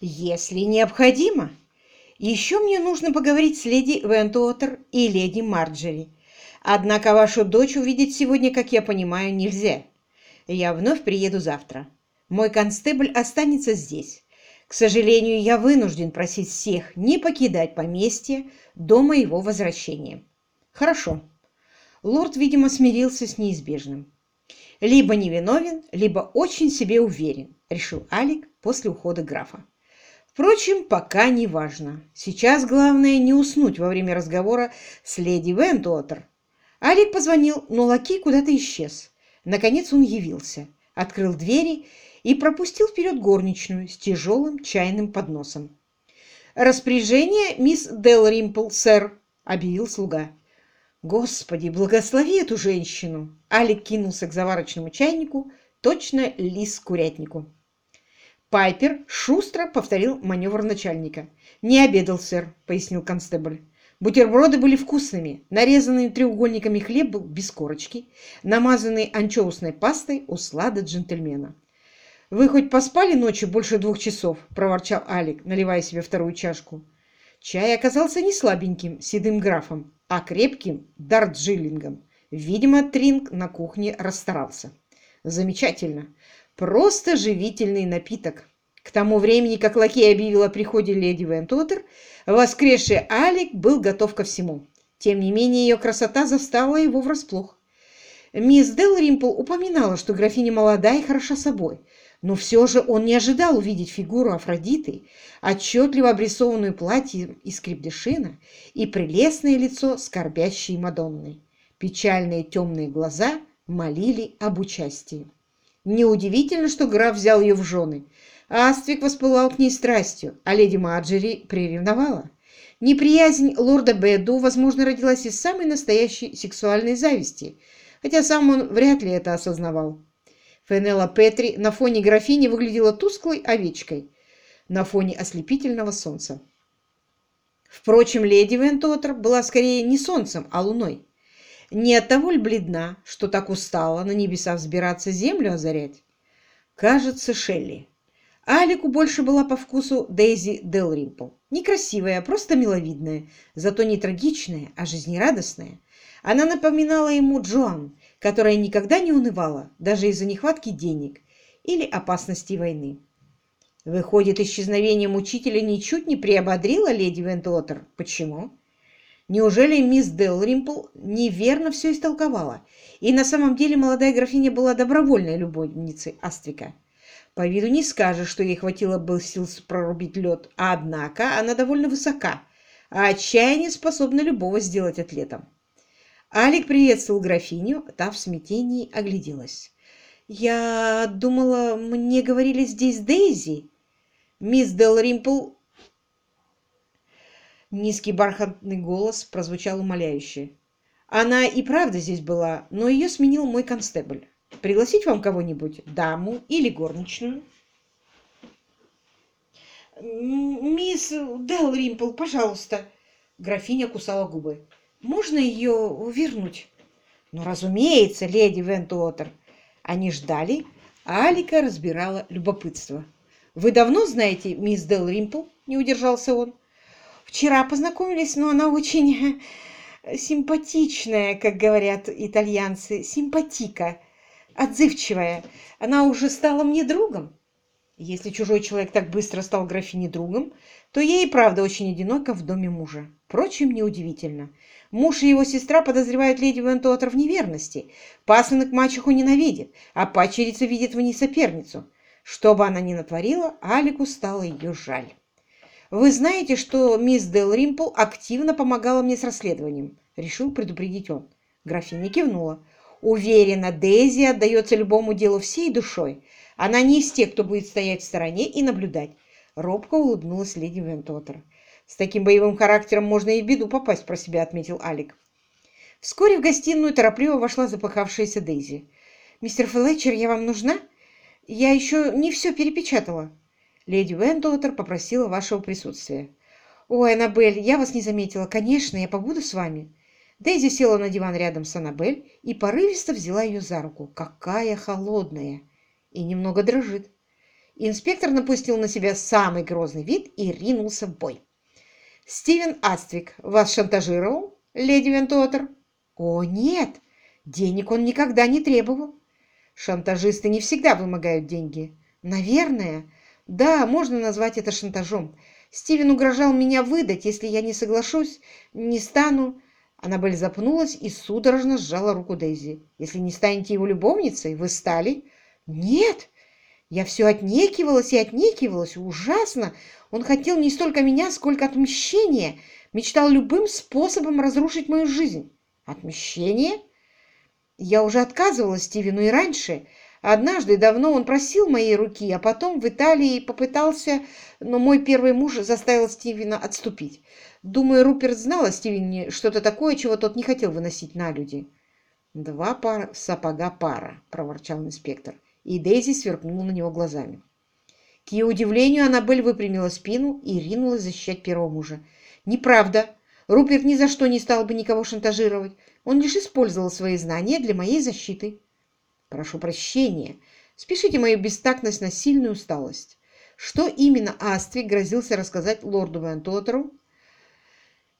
если необходимо. Еще мне нужно поговорить с леди Вентуотер и леди Марджери. Однако вашу дочь увидеть сегодня, как я понимаю, нельзя. Я вновь приеду завтра. Мой констебль останется здесь. К сожалению, я вынужден просить всех не покидать поместье до моего возвращения. Хорошо. Лорд, видимо, смирился с неизбежным. Либо невиновен, либо очень себе уверен, решил Алик после ухода графа. Впрочем, пока не важно. Сейчас главное не уснуть во время разговора с леди Вентуотер. Алик позвонил, но лакей куда-то исчез. Наконец он явился, открыл двери и пропустил вперед горничную с тяжелым чайным подносом. «Распоряжение мисс Делримпл, сэр», — объявил слуга. «Господи, благослови эту женщину!» Алик кинулся к заварочному чайнику, точно лис курятнику. Пайпер шустро повторил маневр начальника. «Не обедал, сэр», — пояснил констебль. Бутерброды были вкусными. Нарезанный треугольниками хлеб был без корочки, намазанный анчоусной пастой услада джентльмена. «Вы хоть поспали ночью больше двух часов?» – проворчал Алик, наливая себе вторую чашку. Чай оказался не слабеньким седым графом, а крепким дарджилингом. Видимо, Тринг на кухне расстарался. Замечательно. Просто живительный напиток. К тому времени, как лакей объявил о приходе леди Вентуотер, воскресший Алик был готов ко всему. Тем не менее, ее красота застала его врасплох. Мисс Делримпл упоминала, что графиня молода и хороша собой, но все же он не ожидал увидеть фигуру Афродиты, отчетливо обрисованную платьем из крепдешина и прелестное лицо скорбящей Мадонны. Печальные темные глаза молили об участии. Неудивительно, что граф взял ее в жены. Аствик воспылал к ней страстью, а леди Марджери приревновала. Неприязнь лорда Беду, возможно, родилась из самой настоящей сексуальной зависти, хотя сам он вряд ли это осознавал. Фенелла Петри на фоне графини выглядела тусклой овечкой на фоне ослепительного солнца. Впрочем, леди Вентотер была скорее не солнцем, а луной. Не от того ли бледна, что так устала на небеса взбираться, землю озарять? Кажется, Шелли. Алику больше была по вкусу Дейзи Делримпл. Некрасивая, просто миловидная, зато не трагичная, а жизнерадостная. Она напоминала ему Джоан, которая никогда не унывала, даже из-за нехватки денег или опасности войны. Выходит, исчезновение мучителя ничуть не приободрило леди Вентуотер. Почему? Неужели мисс Делримпл неверно все истолковала, и на самом деле молодая графиня была добровольной любовницей Аствика? По виду не скажешь, что ей хватило бы сил прорубить лед, однако она довольно высока, а отчаяние способно любого сделать атлетом. Алик приветствовал графиню, та в смятении огляделась. «Я думала, мне говорили здесь Дейзи?» «Мисс Дел Римпл...» Низкий бархатный голос прозвучал умоляюще. «Она и правда здесь была, но ее сменил мой констебль. Пригласить вам кого-нибудь? Даму или горничную?» «Мисс Дел Римпл, пожалуйста!» Графиня кусала губы. Можно ее вернуть? Ну, разумеется, леди Вентуотер. Они ждали, а Алика разбирала любопытство. «Вы давно знаете мисс Дел Римпл?» – не удержался он. «Вчера познакомились, но она очень э, симпатичная, как говорят итальянцы, симпатика, отзывчивая. Она уже стала мне другом». Если чужой человек так быстро стал графине другом, то ей и правда очень одиноко в доме мужа. Впрочем, неудивительно. Муж и его сестра подозревают леди Вентуотер в неверности. Пасынок мачеху ненавидит, а пачерица видит в ней соперницу. Что бы она ни натворила, Алику стало ее жаль. «Вы знаете, что мисс Дел Римпл активно помогала мне с расследованием?» Решил предупредить он. Графиня кивнула. «Уверена, Дейзи отдается любому делу всей душой. Она не из тех, кто будет стоять в стороне и наблюдать». Робко улыбнулась леди Вентуотер. С таким боевым характером можно и в беду попасть, про себя отметил Алик. Вскоре в гостиную торопливо вошла запыхавшаяся Дейзи. «Мистер Флетчер, я вам нужна? Я еще не все перепечатала». Леди Вентуотер попросила вашего присутствия. «Ой, Аннабель, я вас не заметила. Конечно, я побуду с вами». Дейзи села на диван рядом с Аннабель и порывисто взяла ее за руку. Какая холодная! И немного дрожит. Инспектор напустил на себя самый грозный вид и ринулся в бой. «Стивен Ацтвик вас шантажировал, леди Вентуотер?» «О, нет! Денег он никогда не требовал. Шантажисты не всегда вымогают деньги. Наверное. Да, можно назвать это шантажом. Стивен угрожал меня выдать, если я не соглашусь, не стану. Аннабель запнулась и судорожно сжала руку Дейзи. «Если не станете его любовницей, вы стали?» «Нет!» Я все отнекивалась и отнекивалась. Ужасно! Он хотел не столько меня, сколько отмщения. Мечтал любым способом разрушить мою жизнь. Отмщение? Я уже отказывала Стивену и раньше. Однажды давно он просил моей руки, а потом в Италии попытался, но мой первый муж заставил Стивена отступить. Думаю, Руперт знал о Стивене что-то такое, чего тот не хотел выносить на люди. «Два пара сапога пара», — проворчал инспектор, и Дейзи сверкнула на него глазами. К ее удивлению, Аннабель выпрямила спину и ринулась защищать первого мужа. «Неправда. Руперт ни за что не стал бы никого шантажировать. Он лишь использовал свои знания для моей защиты. Прошу прощения. Спешите мою бестактность на сильную усталость. Что именно Аствик грозился рассказать лорду Вентотеру?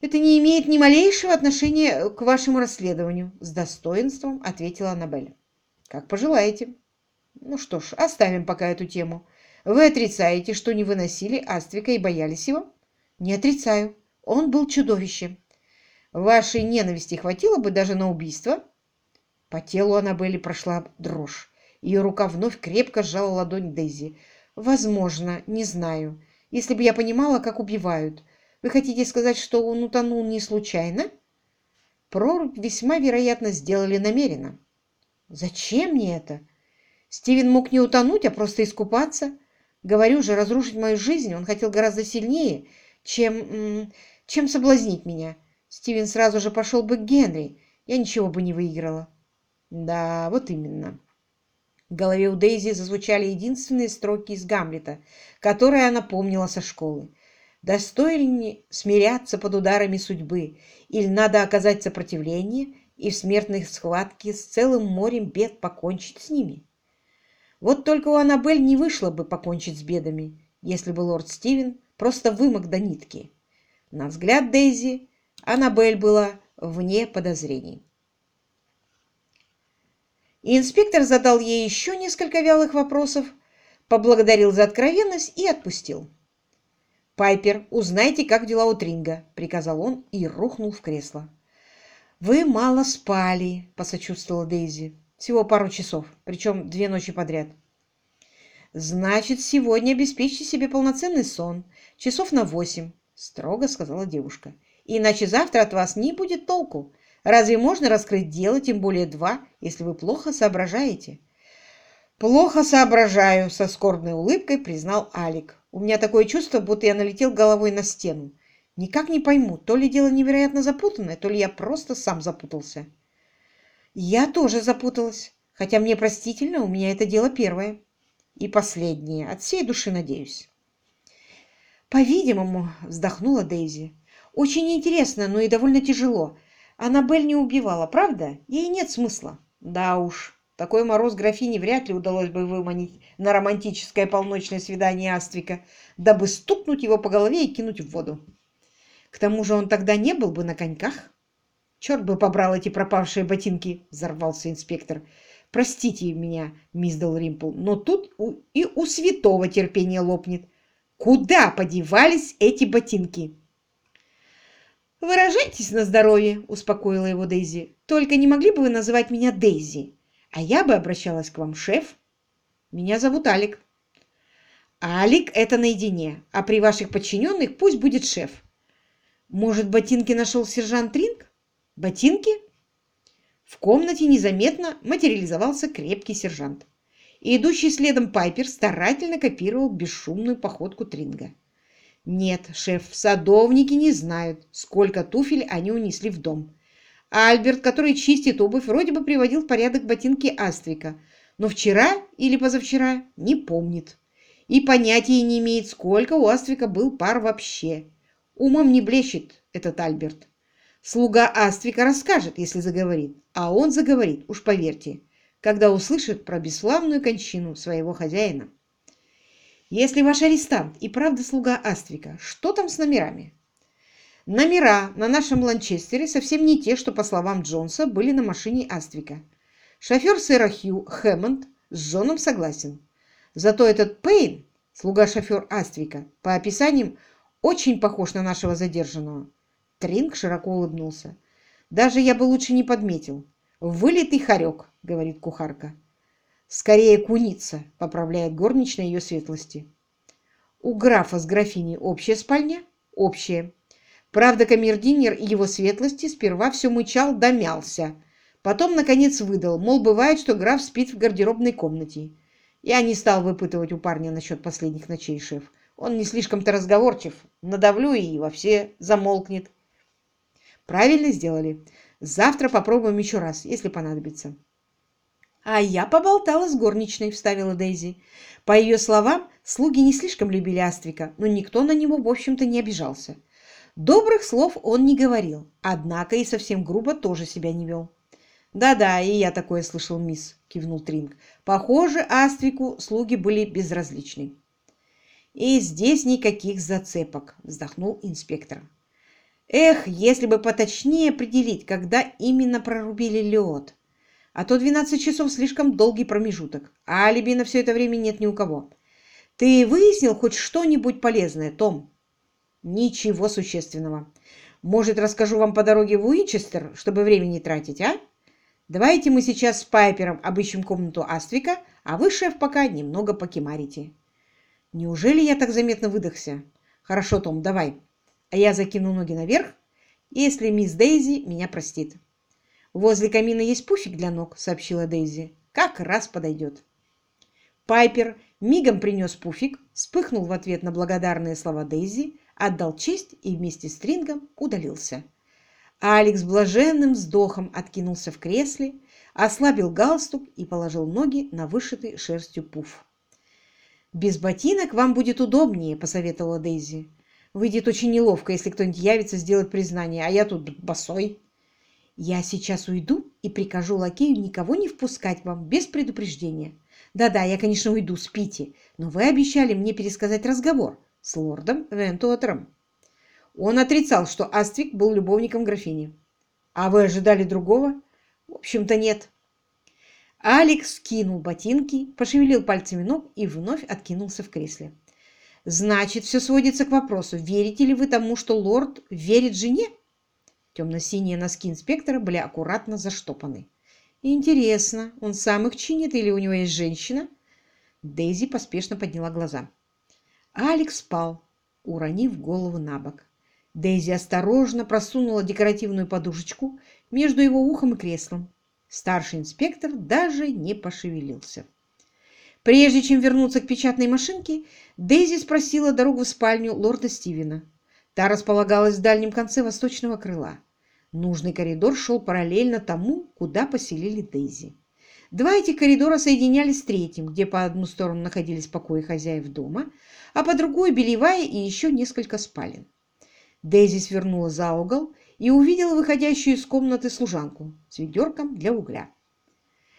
Это не имеет ни малейшего отношения к вашему расследованию, с достоинством ответила Аннабель. Как пожелаете. Ну что ж, оставим пока эту тему. Вы отрицаете, что не выносили Аствика и боялись его? Не отрицаю. Он был чудовищем. Вашей ненависти хватило бы даже на убийство? По телу Аннабелли прошла дрожь. Ее рука вновь крепко сжала ладонь Дейзи. Возможно, не знаю. Если бы я понимала, как убивают. Вы хотите сказать, что он утонул не случайно? Прорубь весьма вероятно сделали намеренно. Зачем мне это? Стивен мог не утонуть, а просто искупаться. Говорю же, разрушить мою жизнь он хотел гораздо сильнее, чем, чем соблазнить меня. Стивен сразу же пошел бы к Генри. Я ничего бы не выиграла. Да, вот именно. В голове у Дейзи зазвучали единственные строки из Гамлета, которые она помнила со школы. Достойнее смиряться под ударами судьбы, или надо оказать сопротивление и в смертной схватке с целым морем бед покончить с ними? Вот только у Аннабель не вышло бы покончить с бедами, если бы лорд Стивен просто вымок до нитки. На взгляд Дейзи Аннабель была вне подозрений. Инспектор задал ей еще несколько вялых вопросов, поблагодарил за откровенность и отпустил. «Пайпер, узнайте, как дела у Тринга», — приказал он и рухнул в кресло. «Вы мало спали», — посочувствовала Дейзи. «Всего пару часов, причем две ночи подряд». «Значит, сегодня обеспечьте себе полноценный сон, часов на восемь», — строго сказала девушка. Иначе завтра от вас не будет толку. Разве можно раскрыть дело, тем более два, если вы плохо соображаете? «Плохо соображаю», — со скорбной улыбкой признал Алик. «У меня такое чувство, будто я налетел головой на стену. Никак не пойму, то ли дело невероятно запутанное, то ли я просто сам запутался». «Я тоже запуталась, хотя мне простительно, у меня это дело первое. И последнее, от всей души надеюсь». «По-видимому», — вздохнула Дейзи, очень интересно, но и довольно тяжело. Аннабель не убивала, правда? Ей нет смысла. Да уж, такой мороз графине вряд ли удалось бы выманить на романтическое полночное свидание Аствика, дабы стукнуть его по голове и кинуть в воду. К тому же он тогда не был бы на коньках. Черт бы побрал эти пропавшие ботинки, взорвался инспектор. Простите меня, мисс Далримпл, но тут у, и у святого терпения лопнет. Куда подевались эти ботинки? «Выражайтесь на здоровье», — успокоила его Дейзи. «Только не могли бы вы называть меня Дейзи? А я бы обращалась к вам, шеф. Меня зовут Алик». «Алик — это наедине, а при ваших подчиненных пусть будет шеф». «Может, ботинки нашел сержант Тринг? Ботинки?» В комнате незаметно материализовался крепкий сержант. И идущий следом Пайпер старательно копировал бесшумную походку Тринга. Нет, шеф, садовники не знают, сколько туфель они унесли в дом. Альберт, который чистит обувь, вроде бы приводил в порядок ботинки Аствика, но вчера или позавчера не помнит. И понятия не имеет, сколько у Аствика был пар вообще. Умом не блещет этот Альберт. Слуга Аствика расскажет, если заговорит, а он заговорит, уж поверьте, когда услышит про бесславную кончину своего хозяина. Если ваш арестант и правда слуга Аствика, что там с номерами? Номера на нашем Ланчестере совсем не те, что, по словам Джонса, были на машине Аствика. Шофер сэра Хью Хэммонд с Джоном согласен. Зато этот Пейн, слуга-шофер Аствика, по описаниям очень похож на нашего задержанного. Тринг широко улыбнулся. Даже я бы лучше не подметил. Вылитый хорек, говорит кухарка. Скорее куница, поправляет горничная ее светлости. У графа с графиней общая спальня? Общая. Правда, камердинер и его светлости сперва все мычал да мялся. Потом, наконец, выдал, мол, бывает, что граф спит в гардеробной комнате. Я не стал выпытывать у парня насчет последних ночей, шеф. Он не слишком-то разговорчив. Надавлю и во все замолкнет. Правильно сделали. Завтра попробуем еще раз, если понадобится. А я поболтала с горничной, вставила Дейзи. По ее словам, слуги не слишком любили Аствика, но никто на него, в общем-то, не обижался. Добрых слов он не говорил, однако и совсем грубо тоже себя не вел. «Да-да, и я такое слышал, мисс», — кивнул Тринг. «Похоже, Аствику слуги были безразличны». «И здесь никаких зацепок», — вздохнул инспектор. «Эх, если бы поточнее определить, когда именно прорубили лед. А то 12 часов слишком долгий промежуток, а алиби на все это время нет ни у кого. Ты выяснил хоть что-нибудь полезное, Том?» Ничего существенного. Может, расскажу вам по дороге в Уинчестер, чтобы время не тратить, а? Давайте мы сейчас с Пайпером обыщем комнату Аствика, а вы, шеф, пока немного покемарите. Неужели я так заметно выдохся? Хорошо, Том, давай. А я закину ноги наверх, если мисс Дейзи меня простит. Возле камина есть пуфик для ног, сообщила Дейзи. Как раз подойдет. Пайпер мигом принес пуфик, вспыхнул в ответ на благодарные слова Дейзи, отдал честь и вместе с Трингом удалился. А Алекс блаженным вздохом откинулся в кресле, ослабил галстук и положил ноги на вышитый шерстью пуф. «Без ботинок вам будет удобнее», — посоветовала Дейзи. «Выйдет очень неловко, если кто-нибудь явится сделать признание, а я тут босой». «Я сейчас уйду и прикажу лакею никого не впускать вам без предупреждения. Да-да, я, конечно, уйду, спите, но вы обещали мне пересказать разговор с лордом Вентуотером. Он отрицал, что Аствик был любовником графини. А вы ожидали другого? В общем-то, нет. Алекс кинул ботинки, пошевелил пальцами ног и вновь откинулся в кресле. Значит, все сводится к вопросу, верите ли вы тому, что лорд верит жене? Темно-синие носки инспектора были аккуратно заштопаны. Интересно, он сам их чинит или у него есть женщина? Дейзи поспешно подняла глаза. Алекс спал, уронив голову на бок. Дейзи осторожно просунула декоративную подушечку между его ухом и креслом. Старший инспектор даже не пошевелился. Прежде чем вернуться к печатной машинке, Дейзи спросила дорогу в спальню лорда Стивена. Та располагалась в дальнем конце восточного крыла. Нужный коридор шел параллельно тому, куда поселили Дейзи. Два этих коридора соединялись с третьим, где по одну сторону находились покои хозяев дома, а по другой – бельевая и еще несколько спален. Дейзи свернула за угол и увидела выходящую из комнаты служанку с ведерком для угля.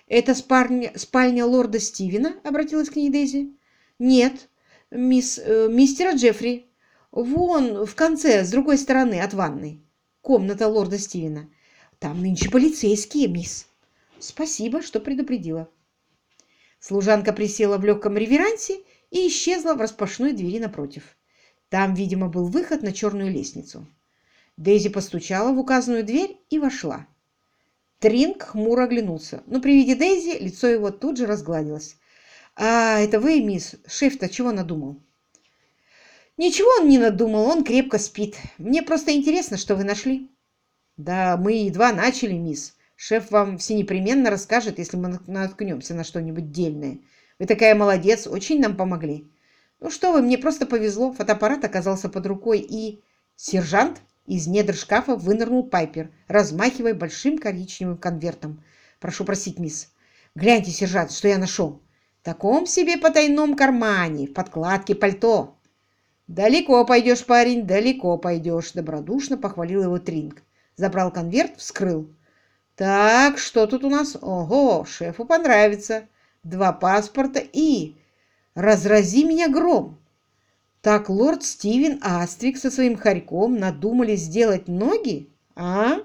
«Это спальня, спальня лорда Стивена?» – обратилась к ней Дейзи. «Нет, мисс, э, мистера Джеффри. Вон, в конце, с другой стороны от ванной. Комната лорда Стивена. Там нынче полицейские, мисс». Спасибо, что предупредила. Служанка присела в легком реверансе и исчезла в распашной двери напротив. Там, видимо, был выход на черную лестницу. Дейзи постучала в указанную дверь и вошла. Тринг хмуро оглянулся, но при виде Дейзи лицо его тут же разгладилось. «А, это вы, мисс? Шеф-то чего надумал?» «Ничего он не надумал, он крепко спит. Мне просто интересно, что вы нашли». «Да мы едва начали, мисс. Шеф вам все непременно расскажет, если мы наткнемся на что-нибудь дельное. Вы такая молодец, очень нам помогли. Ну что вы, мне просто повезло. Фотоаппарат оказался под рукой и... Сержант из недр шкафа вынырнул Пайпер, размахивая большим коричневым конвертом. Прошу просить, мисс. Гляньте, сержант, что я нашел. В таком себе потайном кармане, в подкладке пальто. «Далеко пойдешь, парень, далеко пойдешь», — добродушно похвалил его Тринг. Забрал конверт, вскрыл. Так, что тут у нас? Ого, шефу понравится. Два паспорта и... Разрази меня гром! Так лорд Стивен Аствик со своим хорьком надумали сделать ноги, а?»